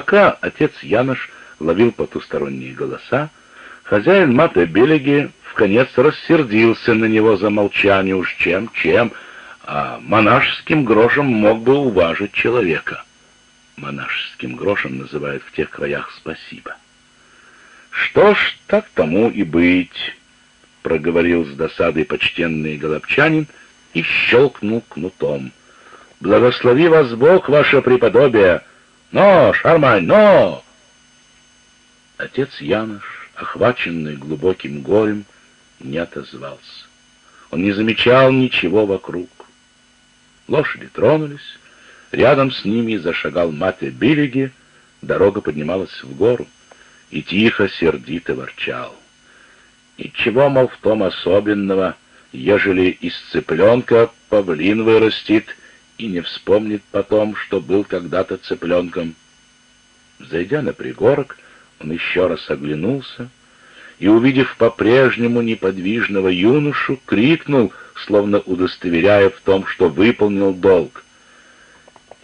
Пока отец Янош ловил потусторонние голоса, хозяин Мата Белеги в конец рассердился на него за молчание уж чем, чем, а монашеским грошем мог бы уважить человека. Монашеским грошем называют в тех краях спасибо. Что ж, так тому и быть, проговорил с досадой почтенный голубчанин и щелкнул кнутом. Благослови вас Бог, ваше преподобие! Но, Шармань, но! Отец Янош, охваченный глубоким горем, не отозвался. Он не замечал ничего вокруг. Лошади тронулись, рядом с ними зашагал мать Билеги, дорога поднималась в гору, и тихо, сердито ворчал. Ничего, мол, в том особенного, ежели из цыпленка павлин вырастет и не вспомнит потом, что был когда-то цыпленком. Зайдя на пригорок, он еще раз оглянулся и, увидев по-прежнему неподвижного юношу, крикнул, словно удостоверяя в том, что выполнил долг.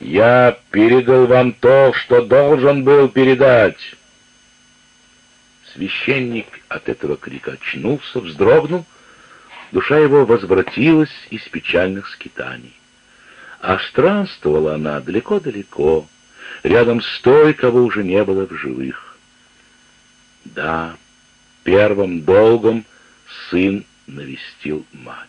«Я передал вам то, что должен был передать!» Священник от этого крика очнулся, вздрогнул, душа его возвратилась из печальных скитаний. А странствовала она далеко-далеко, рядом с той, кого уже не было в живых. Да, первым долгом сын навестил мать.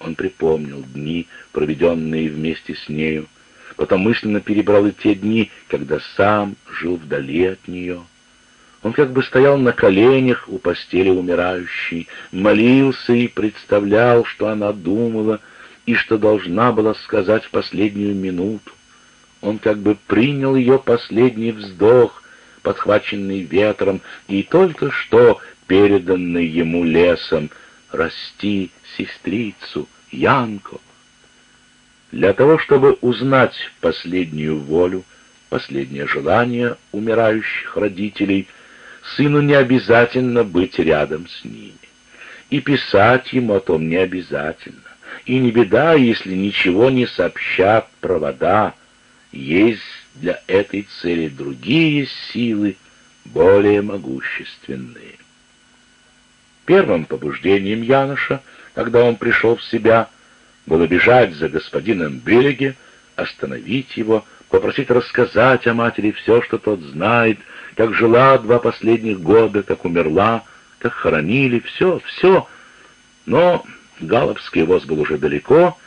Он припомнил дни, проведенные вместе с нею, потом мысленно перебрал и те дни, когда сам жил вдали от нее — он как бы стоял на коленях у постели умирающей, молился и представлял, что она думала и что должна была сказать в последнюю минуту. Он как бы принял ее последний вздох, подхваченный ветром, и только что переданный ему лесом «Расти, сестрицу, Янко». Для того, чтобы узнать последнюю волю, последнее желание умирающих родителей — сыну не обязательно быть рядом с ними. И писать ему о том не обязательно. И не беда, если ничего не сообщат провода. Есть для этой цели другие силы, более могущественные. Первым побуждением Яноша, когда он пришел в себя, было бежать за господином Белеге, остановить его, попросить рассказать о матери все, что тот знает, как жила два последних года, как умерла, как хоронили, все, все. Но Галопский воз был уже далеко,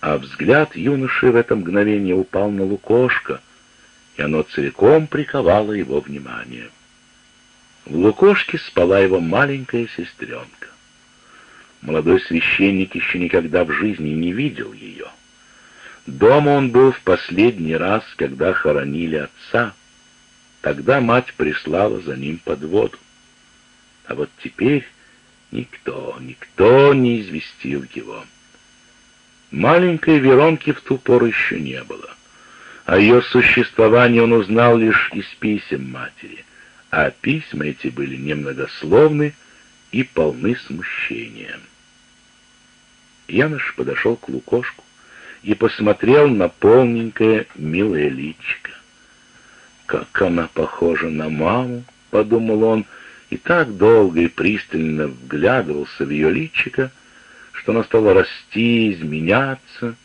а взгляд юноши в это мгновение упал на лукошко, и оно целиком приковало его внимание. В лукошке спала его маленькая сестренка. Молодой священник еще никогда в жизни не видел ее. Дома он был в последний раз, когда хоронили отца — Тогда мать прислала за ним подводу. А вот теперь никто, никто не известил его. Маленькой Веронки в ту пору еще не было. О ее существовании он узнал лишь из писем матери, а письма эти были немногословны и полны смущения. Янош подошел к Лукошку и посмотрел на полненькое милое личико. «Как она похожа на маму!» — подумал он, и так долго и пристально вглядывался в ее личико, что она стала расти, изменяться,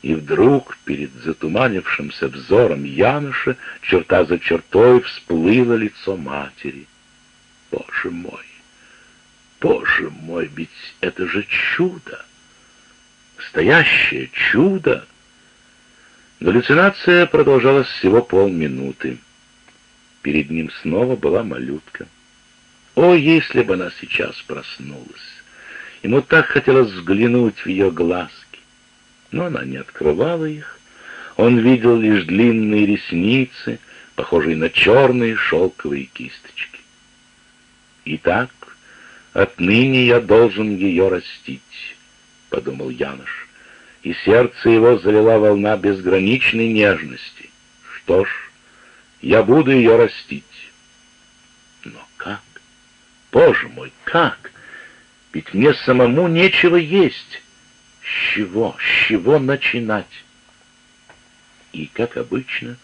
и вдруг перед затуманившимся взором Януша черта за чертой всплыло лицо матери. «Боже мой! Боже мой, ведь это же чудо! Настоящее чудо!» Галлюцинация продолжалась всего полминуты. Перед ним снова была малютка. О, если бы она сейчас проснулась! Ему так хотелось взглянуть в ее глазки. Но она не открывала их. Он видел лишь длинные ресницы, похожие на черные шелковые кисточки. «Итак, отныне я должен ее растить», — подумал Янош и сердце его залила волна безграничной нежности. Что ж, я буду ее растить. Но как? Боже мой, как? Ведь мне самому нечего есть. С чего, с чего начинать? И, как обычно,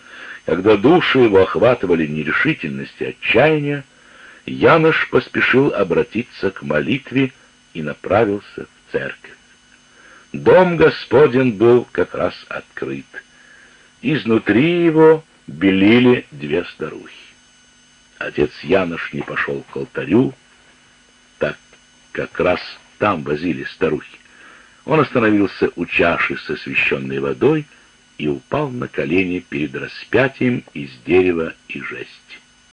Когда души его охватывали нерешительность и отчаяние, Янош поспешил обратиться к молитве и направился в церковь. Дом Господен был как раз открыт. Изнутри его белили две старухи. Отец Янош не пошел к алтарю, так как раз там возили старухи. Он остановился у чаши со священной водой и упал на колени перед распятием из дерева и жести.